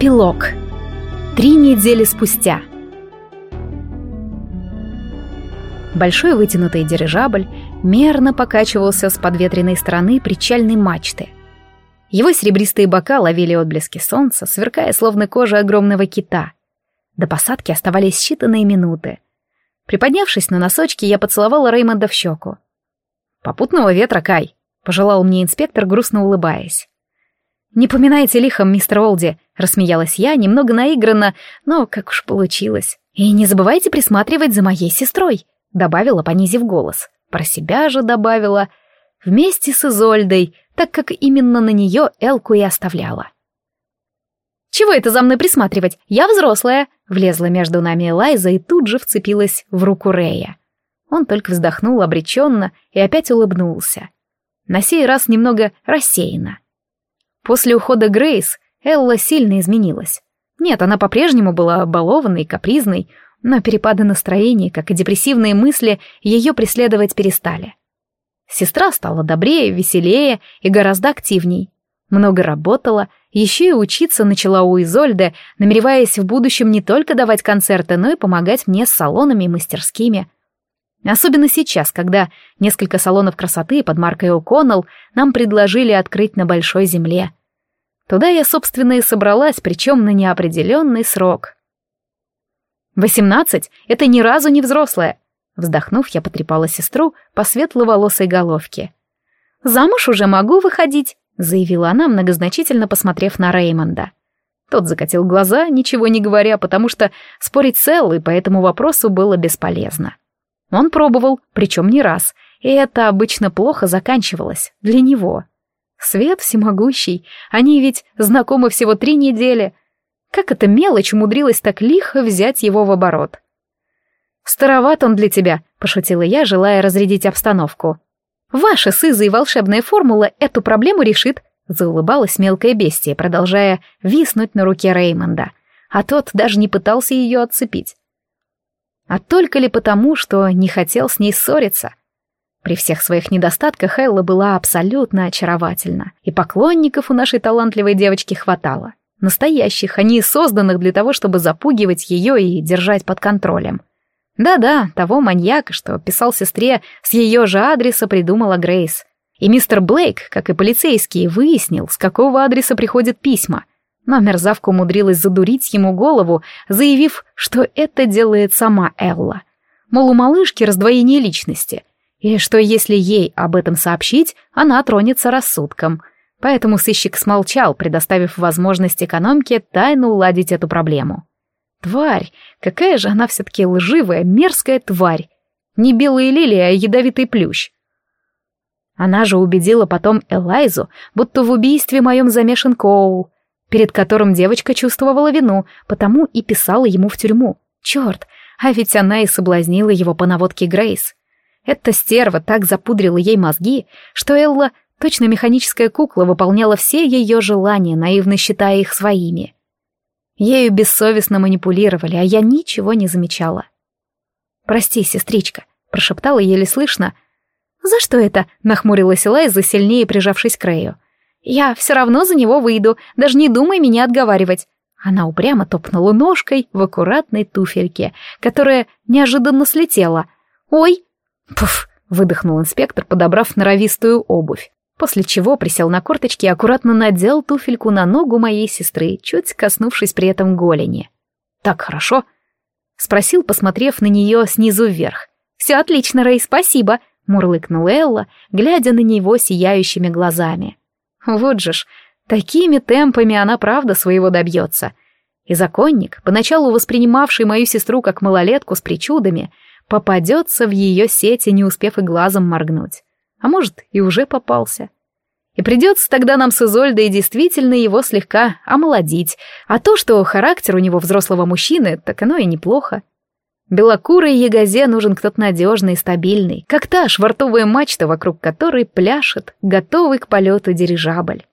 Эпилог. Три недели спустя. Большой вытянутый дирижабль мерно покачивался с подветренной стороны причальной мачты. Его серебристые бока ловили отблески солнца, сверкая словно кожа огромного кита. До посадки оставались считанные минуты. Приподнявшись на носочки, я поцеловала Реймонда в щеку. «Попутного ветра, Кай!» — пожелал мне инспектор, грустно улыбаясь. «Не поминайте лихом, мистер Олди», — рассмеялась я, немного наигранно, но как уж получилось. «И не забывайте присматривать за моей сестрой», — добавила, понизив голос. Про себя же добавила «вместе с Изольдой», так как именно на нее Элку и оставляла. «Чего это за мной присматривать? Я взрослая!» Влезла между нами Элайза и тут же вцепилась в руку Рея. Он только вздохнул обреченно и опять улыбнулся. На сей раз немного рассеянно. После ухода Грейс Элла сильно изменилась. Нет, она по-прежнему была балованной, капризной, но перепады настроения, как и депрессивные мысли, ее преследовать перестали. Сестра стала добрее, веселее и гораздо активней. Много работала, еще и учиться начала у Изольды, намереваясь в будущем не только давать концерты, но и помогать мне с салонами и мастерскими. Особенно сейчас, когда несколько салонов красоты под маркой О'Коннелл нам предложили открыть на Большой Земле. Туда я, собственно, и собралась, причем на неопределенный срок. «Восемнадцать — это ни разу не взрослая!» Вздохнув, я потрепала сестру по светловолосой головке. «Замуж уже могу выходить», — заявила она, многозначительно посмотрев на Реймонда. Тот закатил глаза, ничего не говоря, потому что спорить с Эллой по этому вопросу было бесполезно. Он пробовал, причем не раз, и это обычно плохо заканчивалось для него. Свет всемогущий, они ведь знакомы всего три недели. Как эта мелочь умудрилась так лихо взять его в оборот? «Староват он для тебя», — пошутила я, желая разрядить обстановку. «Ваша с Изой волшебная формула эту проблему решит», — заулыбалась мелкая бестия, продолжая виснуть на руке Реймонда, а тот даже не пытался ее отцепить. А только ли потому, что не хотел с ней ссориться? При всех своих недостатках Элла была абсолютно очаровательна, и поклонников у нашей талантливой девочки хватало. Настоящих, а не созданных для того, чтобы запугивать ее и держать под контролем. Да-да, того маньяка, что писал сестре с ее же адреса, придумала Грейс. И мистер Блейк, как и полицейский, выяснил, с какого адреса приходят письма. Но мерзавка умудрилась задурить ему голову, заявив, что это делает сама Элла. Мол, у малышки раздвоение личности, и что если ей об этом сообщить, она тронется рассудком. Поэтому сыщик смолчал, предоставив возможность экономке тайно уладить эту проблему. Тварь! Какая же она все-таки лживая, мерзкая тварь! Не белая лилия, а ядовитый плющ. Она же убедила потом Элайзу, будто в убийстве моем замешан Коул, перед которым девочка чувствовала вину, потому и писала ему в тюрьму. Черт, а ведь она и соблазнила его по наводке Грейс. Эта стерва так запудрила ей мозги, что Элла, точно механическая кукла, выполняла все ее желания, наивно считая их своими. Ею бессовестно манипулировали, а я ничего не замечала. «Прости, сестричка», — прошептала еле слышно. «За что это?» — нахмурилась Лайза, сильнее прижавшись к Рэю. «Я все равно за него выйду, даже не думай меня отговаривать». Она упрямо топнула ножкой в аккуратной туфельке, которая неожиданно слетела. «Ой!» «Пуф!» — выдохнул инспектор, подобрав норовистую обувь, после чего присел на корточки и аккуратно надел туфельку на ногу моей сестры, чуть коснувшись при этом голени. «Так хорошо?» — спросил, посмотрев на нее снизу вверх. «Все отлично, Рэй, спасибо!» — мурлыкнула Элла, глядя на него сияющими глазами. «Вот же ж, такими темпами она правда своего добьется!» И законник, поначалу воспринимавший мою сестру как малолетку с причудами, — попадется в ее сети, не успев и глазом моргнуть. А может, и уже попался. И придется тогда нам с Изольдой действительно его слегка омолодить, а то, что характер у него взрослого мужчины, так оно и неплохо. Белокурой ягозе нужен кто-то надежный и стабильный, как та швартовая мачта, вокруг которой пляшет, готовый к полету дирижабль.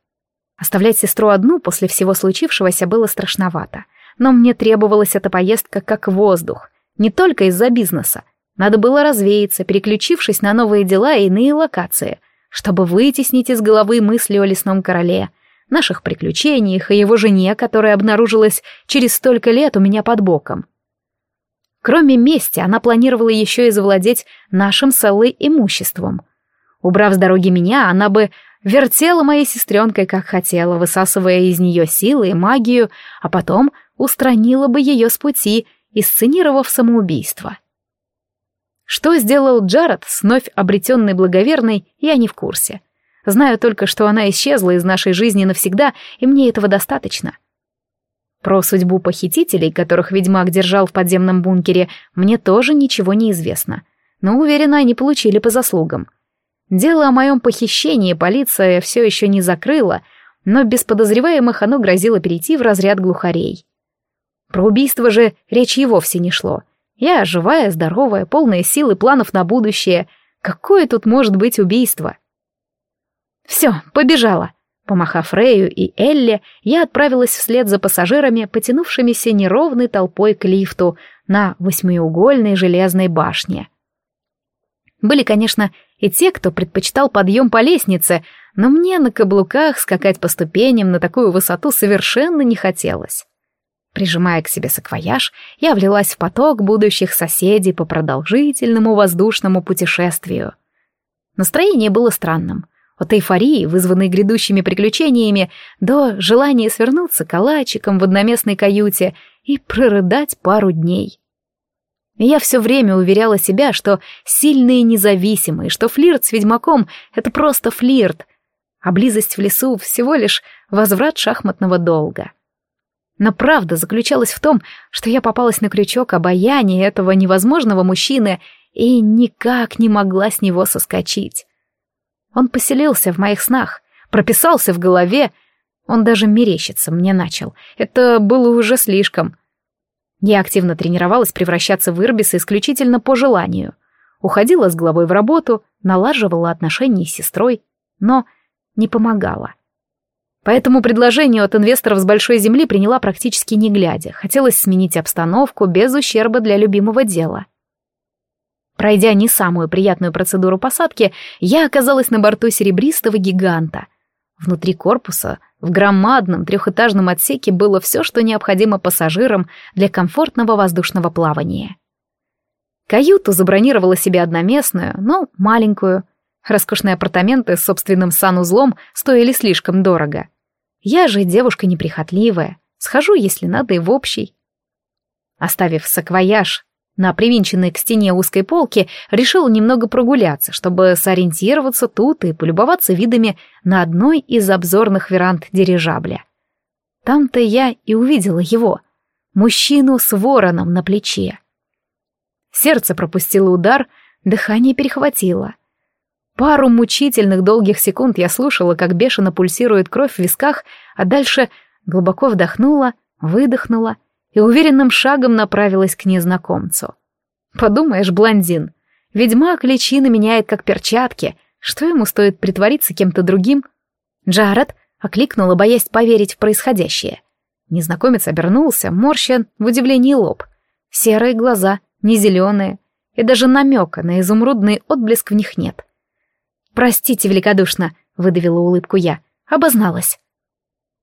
Оставлять сестру одну после всего случившегося было страшновато, но мне требовалась эта поездка как воздух, не только из-за бизнеса. Надо было развеяться, переключившись на новые дела и иные локации, чтобы вытеснить из головы мысли о лесном короле, наших приключениях и его жене, которая обнаружилась через столько лет у меня под боком. Кроме мести, она планировала еще и завладеть нашим с имуществом. Убрав с дороги меня, она бы вертела моей сестренкой, как хотела, высасывая из нее силы и магию, а потом устранила бы ее с пути, исценировав самоубийство. Что сделал Джаред с вновь обретенной благоверной, я не в курсе. Знаю только, что она исчезла из нашей жизни навсегда, и мне этого достаточно. Про судьбу похитителей, которых ведьмак держал в подземном бункере, мне тоже ничего не известно. Но уверена, они получили по заслугам. Дело о моем похищении полиция все еще не закрыла, но без подозреваемых оно грозило перейти в разряд глухарей. Про убийство же речи и вовсе не шло — я живая, здоровая, полная сил и планов на будущее. Какое тут может быть убийство? Все, побежала. Помахав Рэю и Элли, я отправилась вслед за пассажирами, потянувшимися неровной толпой к лифту на восьмиугольной железной башне. Были, конечно, и те, кто предпочитал подъем по лестнице, но мне на каблуках скакать по ступеням на такую высоту совершенно не хотелось. Прижимая к себе саквояж, я влилась в поток будущих соседей по продолжительному воздушному путешествию. Настроение было странным. От эйфории, вызванной грядущими приключениями, до желания свернуться калачиком в одноместной каюте и прорыдать пару дней. Я все время уверяла себя, что сильные независимые, что флирт с ведьмаком — это просто флирт, а близость в лесу — всего лишь возврат шахматного долга. Но правда заключалась в том, что я попалась на крючок обаяния этого невозможного мужчины и никак не могла с него соскочить. Он поселился в моих снах, прописался в голове, он даже мерещиться мне начал. Это было уже слишком. Я активно тренировалась превращаться в Ирбиса исключительно по желанию. Уходила с головой в работу, налаживала отношения с сестрой, но не помогала. Поэтому предложение от инвесторов с большой земли приняла практически не глядя. Хотелось сменить обстановку без ущерба для любимого дела. Пройдя не самую приятную процедуру посадки, я оказалась на борту серебристого гиганта. Внутри корпуса, в громадном трехэтажном отсеке было все, что необходимо пассажирам для комфортного воздушного плавания. Каюту забронировала себе одноместную, но маленькую. Роскошные апартаменты с собственным санузлом стоили слишком дорого. Я же девушка неприхотливая, схожу, если надо, и в общий. Оставив саквояж на привинченной к стене узкой полке, решила немного прогуляться, чтобы сориентироваться тут и полюбоваться видами на одной из обзорных веранд дирижабля. Там-то я и увидела его, мужчину с вороном на плече. Сердце пропустило удар, дыхание перехватило — Пару мучительных долгих секунд я слушала, как бешено пульсирует кровь в висках, а дальше глубоко вдохнула, выдохнула и уверенным шагом направилась к незнакомцу. Подумаешь, блондин, ведьмак личины меняет как перчатки, что ему стоит притвориться кем-то другим? Джаред окликнула, боясь поверить в происходящее. Незнакомец обернулся, морщен в удивлении лоб. Серые глаза, не зеленые, и даже намека на изумрудный отблеск в них нет. «Простите великодушно», — выдавила улыбку я. «Обозналась».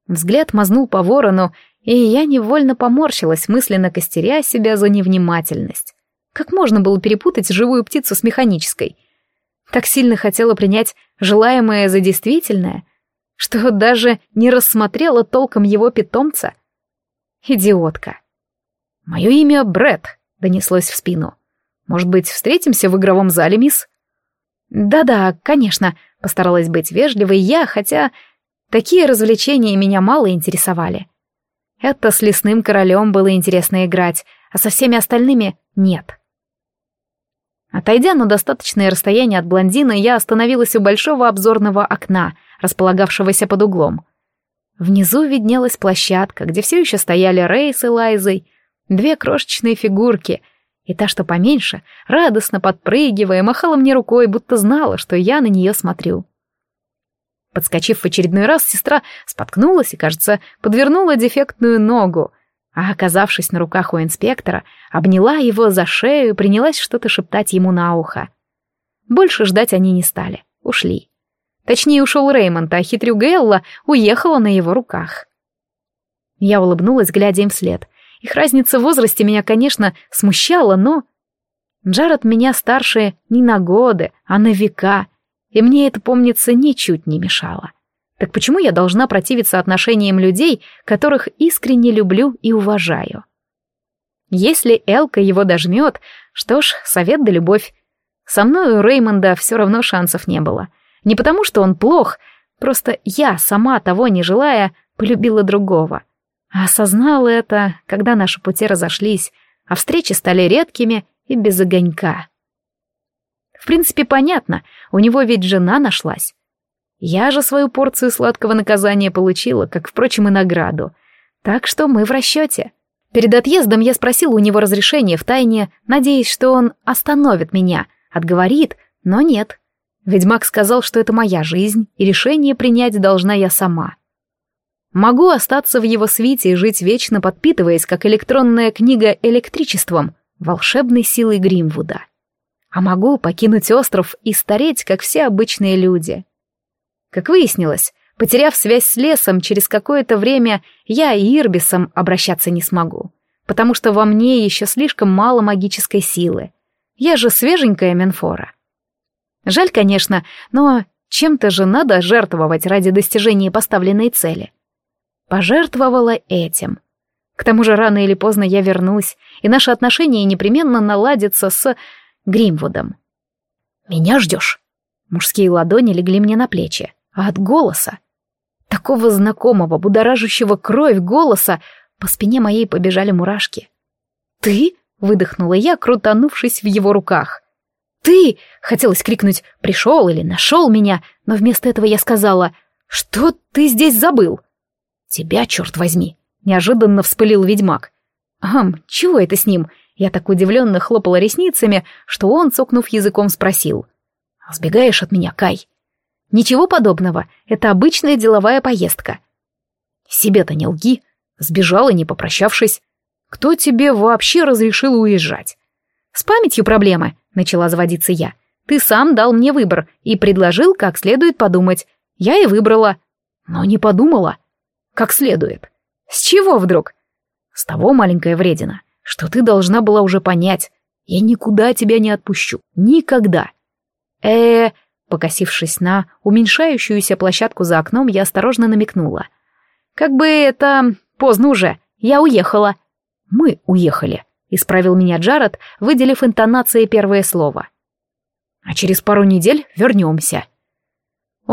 Взгляд мазнул по ворону, и я невольно поморщилась, мысленно костеря себя за невнимательность. Как можно было перепутать живую птицу с механической? Так сильно хотела принять желаемое за действительное, что даже не рассмотрела толком его питомца. Идиотка. «Мое имя Бред, донеслось в спину. «Может быть, встретимся в игровом зале, мисс?» «Да-да, конечно», — постаралась быть вежливой я, хотя такие развлечения меня мало интересовали. Это с лесным королем было интересно играть, а со всеми остальными — нет. Отойдя на достаточное расстояние от блондина, я остановилась у большого обзорного окна, располагавшегося под углом. Внизу виднелась площадка, где все еще стояли Рэй с Элайзой, две крошечные фигурки — и та, что поменьше, радостно подпрыгивая, махала мне рукой, будто знала, что я на нее смотрю. Подскочив в очередной раз, сестра споткнулась и, кажется, подвернула дефектную ногу, а, оказавшись на руках у инспектора, обняла его за шею и принялась что-то шептать ему на ухо. Больше ждать они не стали, ушли. Точнее, ушел Реймонд, а хитрюга Элла уехала на его руках. Я улыбнулась, глядя им вслед. Их разница в возрасте меня, конечно, смущала, но... Джаред меня старше не на годы, а на века, и мне это, помнится, ничуть не мешало. Так почему я должна противиться отношениям людей, которых искренне люблю и уважаю? Если Элка его дожмет, что ж, совет да любовь. Со мной у Реймонда все равно шансов не было. Не потому, что он плох, просто я, сама того не желая, полюбила другого. Осознала это, когда наши пути разошлись, а встречи стали редкими и без огонька. В принципе, понятно, у него ведь жена нашлась. Я же свою порцию сладкого наказания получила, как, впрочем, и награду. Так что мы в расчете. Перед отъездом я спросила у него разрешения в тайне, надеясь, что он остановит меня, отговорит, но нет. Ведьмак сказал, что это моя жизнь, и решение принять должна я сама. Могу остаться в его свите и жить вечно, подпитываясь, как электронная книга электричеством, волшебной силой Гримвуда. А могу покинуть остров и стареть, как все обычные люди. Как выяснилось, потеряв связь с лесом, через какое-то время я и Ирбисом обращаться не смогу, потому что во мне еще слишком мало магической силы. Я же свеженькая Менфора. Жаль, конечно, но чем-то же надо жертвовать ради достижения поставленной цели. Пожертвовала этим. К тому же рано или поздно я вернусь, и наши отношения непременно наладятся с Гримвудом. «Меня ждешь?» Мужские ладони легли мне на плечи, а от голоса, такого знакомого, будоражащего кровь голоса, по спине моей побежали мурашки. «Ты?» — выдохнула я, крутанувшись в его руках. «Ты!» — хотелось крикнуть «пришел» или «нашел меня», но вместо этого я сказала «Что ты здесь забыл?» «Тебя, черт возьми!» — неожиданно вспылил ведьмак. «Ам, чего это с ним?» Я так удивленно хлопала ресницами, что он, цокнув языком, спросил. «Сбегаешь от меня, Кай?» «Ничего подобного, это обычная деловая поездка». «Себе-то не лги, сбежала, не попрощавшись. Кто тебе вообще разрешил уезжать?» «С памятью проблемы», — начала заводиться я. «Ты сам дал мне выбор и предложил, как следует подумать. Я и выбрала». «Но не подумала. Как следует». «С чего вдруг?» «С того, маленькая вредина, что ты должна была уже понять. Я никуда тебя не отпущу. Никогда». э покосившись на уменьшающуюся площадку за окном, я осторожно намекнула. «Как бы это... поздно уже. Я уехала». «Мы уехали», Исправил меня Джаред, выделив интонацией первое слово. А через пару недель вернемся.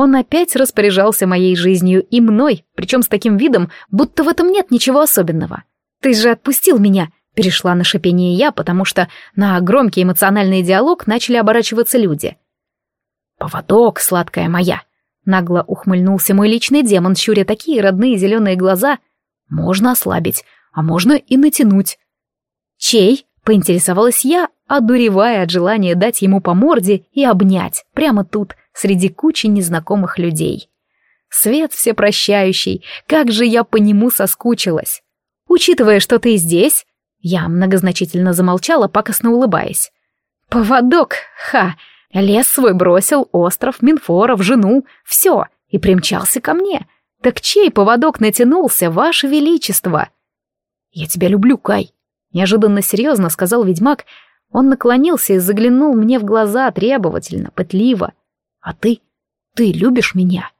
Он опять распоряжался моей жизнью и мной, причем с таким видом, будто в этом нет ничего особенного. «Ты же отпустил меня!» — перешла на шипение я, потому что на громкий эмоциональный диалог начали оборачиваться люди. «Поводок, сладкая моя!» — нагло ухмыльнулся мой личный демон, щуря такие родные зеленые глаза. «Можно ослабить, а можно и натянуть. «Чей?» — поинтересовалась я, одуревая от желания дать ему по морде и обнять, прямо тут, среди кучи незнакомых людей. Свет всепрощающий, как же я по нему соскучилась. Учитывая, что ты здесь, я многозначительно замолчала, пакостно улыбаясь. Поводок, ха, лес свой бросил, остров, Минфоров, жену, все, и примчался ко мне. Так чей поводок натянулся, ваше величество? Я тебя люблю, Кай, Неожиданно серьезно сказал ведьмак. Он наклонился и заглянул мне в глаза требовательно, пытливо. «А ты? Ты любишь меня?»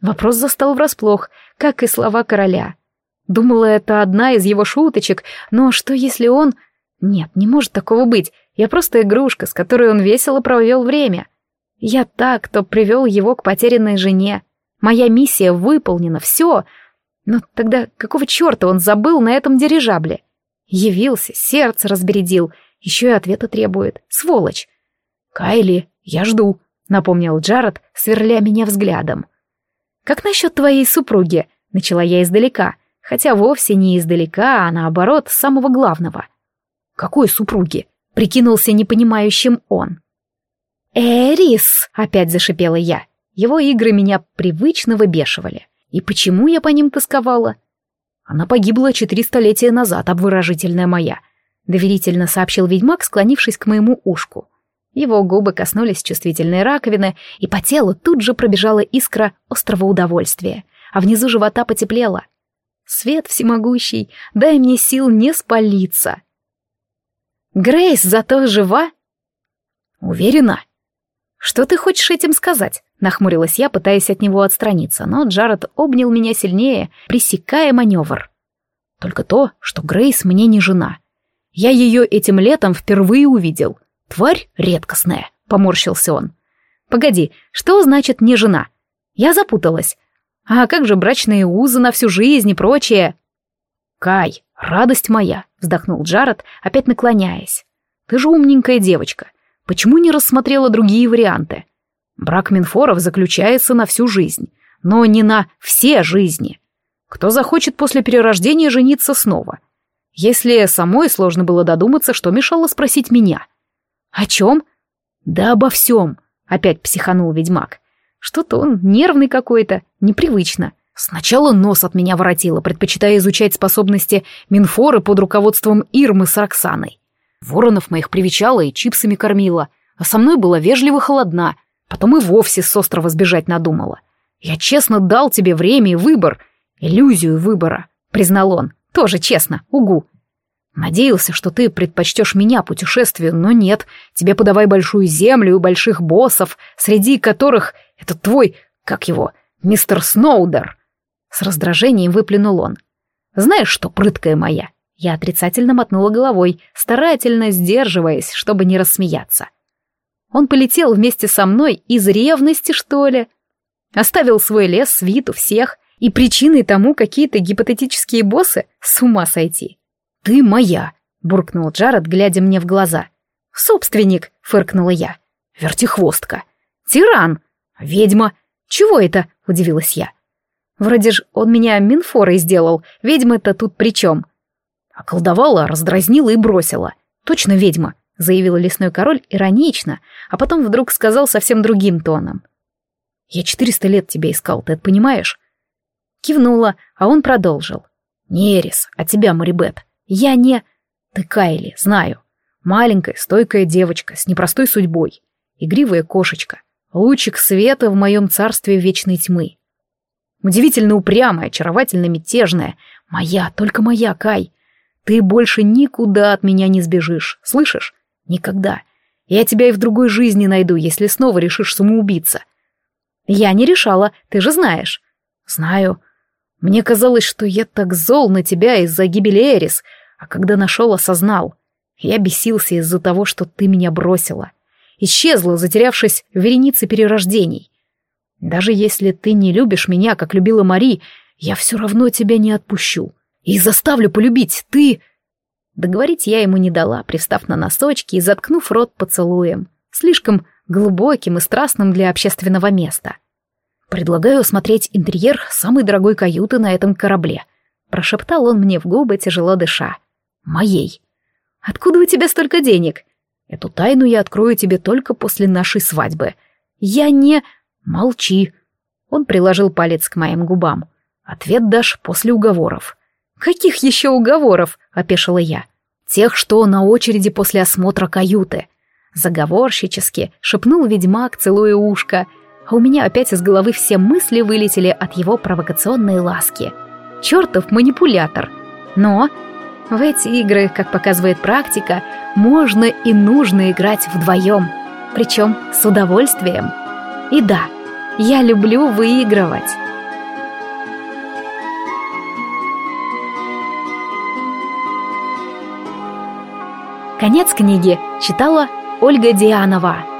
Вопрос застал врасплох, как и слова короля. Думала, это одна из его шуточек, но что если он... Нет, не может такого быть. Я просто игрушка, с которой он весело провел время. Я так, кто привел его к потерянной жене. Моя миссия выполнена, все. Но тогда какого черта он забыл на этом дирижабле? Явился, сердце разбередил, еще и ответа требует. Сволочь. «Кайли, я жду», — напомнил Джаред, сверля меня взглядом. «Как насчет твоей супруги?» — начала я издалека, хотя вовсе не издалека, а наоборот, самого главного. «Какой супруги?» — прикинулся непонимающим он. «Эрис!» — опять зашипела я. Его игры меня привычно выбешивали. И почему я по ним тосковала? Она погибла четыре столетия назад, обворожительная моя», — доверительно сообщил ведьмак, склонившись к моему ушку. Его губы коснулись чувствительной раковины, и по телу тут же пробежала искра острого удовольствия, а внизу живота потеплело. Свет всемогущий, дай мне сил не спалиться. Грейс зато жива? Уверена? Что ты хочешь этим сказать? Нахмурилась я, пытаясь от него отстраниться, но Джаред обнял меня сильнее, пресекая маневр. Только то, что Грейс мне не жена. Я ее этим летом впервые увидел. Тварь редкостная, поморщился он. Погоди, что значит не жена? Я запуталась. А как же брачные узы на всю жизнь и прочее? Кай, радость моя, вздохнул Джаред, опять наклоняясь. Ты же умненькая девочка. Почему не рассмотрела другие варианты? Брак Минфоров заключается на всю жизнь, но не на все жизни. Кто захочет после перерождения жениться снова? Если самой сложно было додуматься, что мешало спросить меня. О чем? Да обо всем, опять психанул ведьмак. Что-то он нервный какой-то, непривычно. Сначала нос от меня воротило, предпочитая изучать способности Минфоры под руководством Ирмы с Роксаной. Воронов моих привечала и чипсами кормила, а со мной была вежливо холодна, Потом и вовсе с острова сбежать надумала. Я честно дал тебе время и выбор. Иллюзию выбора, признал он. Тоже честно, угу. Надеялся, что ты предпочтешь меня путешествию, но нет. Тебе подавай большую землю и больших боссов, среди которых это твой, как его, мистер Сноудер. С раздражением выплюнул он. Знаешь что, прыткая моя? Я отрицательно мотнула головой, старательно сдерживаясь, чтобы не рассмеяться. Он полетел вместе со мной из ревности, что ли? Оставил свой лес, свиту, всех, и причиной тому какие-то гипотетические боссы с ума сойти. «Ты моя!» — буркнул Джаред, глядя мне в глаза. «Собственник!» — фыркнула я. «Вертихвостка!» «Тиран!» «Ведьма!» «Чего это?» — удивилась я. «Вроде ж он меня Минфорой сделал, ведьма-то тут при чем?» Околдовала, раздразнила и бросила. «Точно ведьма!» — заявил лесной король иронично, а потом вдруг сказал совсем другим тоном. «Я четыреста лет тебя искал, ты это понимаешь?» Кивнула, а он продолжил. «Не Эрис, а тебя, Марибет. Я не...» «Ты Кайли, знаю. Маленькая, стойкая девочка с непростой судьбой. Игривая кошечка. Лучик света в моем царстве вечной тьмы. Удивительно упрямая, очаровательно мятежная. Моя, только моя, Кай. Ты больше никуда от меня не сбежишь, слышишь? Никогда. Я тебя и в другой жизни найду, если снова решишь самоубиться. Я не решала, ты же знаешь. Знаю. Мне казалось, что я так зол на тебя из-за гибели Эрис, а когда нашел, осознал. Я бесился из-за того, что ты меня бросила. Исчезла, затерявшись в веренице перерождений. Даже если ты не любишь меня, как любила Мари, я все равно тебя не отпущу. И заставлю полюбить, ты... Договорить я ему не дала, пристав на носочки и заткнув рот поцелуем, слишком глубоким и страстным для общественного места. «Предлагаю осмотреть интерьер самой дорогой каюты на этом корабле», — прошептал он мне в губы, тяжело дыша. «Моей». «Откуда у тебя столько денег?» «Эту тайну я открою тебе только после нашей свадьбы. Я не...» «Молчи». Он приложил палец к моим губам. «Ответ дашь после уговоров». «Каких еще уговоров?» — опешила я. «Тех, что на очереди после осмотра каюты». Заговорщически шепнул ведьмак, целуя ушко, а у меня опять из головы все мысли вылетели от его провокационной ласки. Чертов манипулятор. Но в эти игры, как показывает практика, можно и нужно играть вдвоем, причем с удовольствием. И да, я люблю выигрывать. Конец книги читала Ольга Дианова.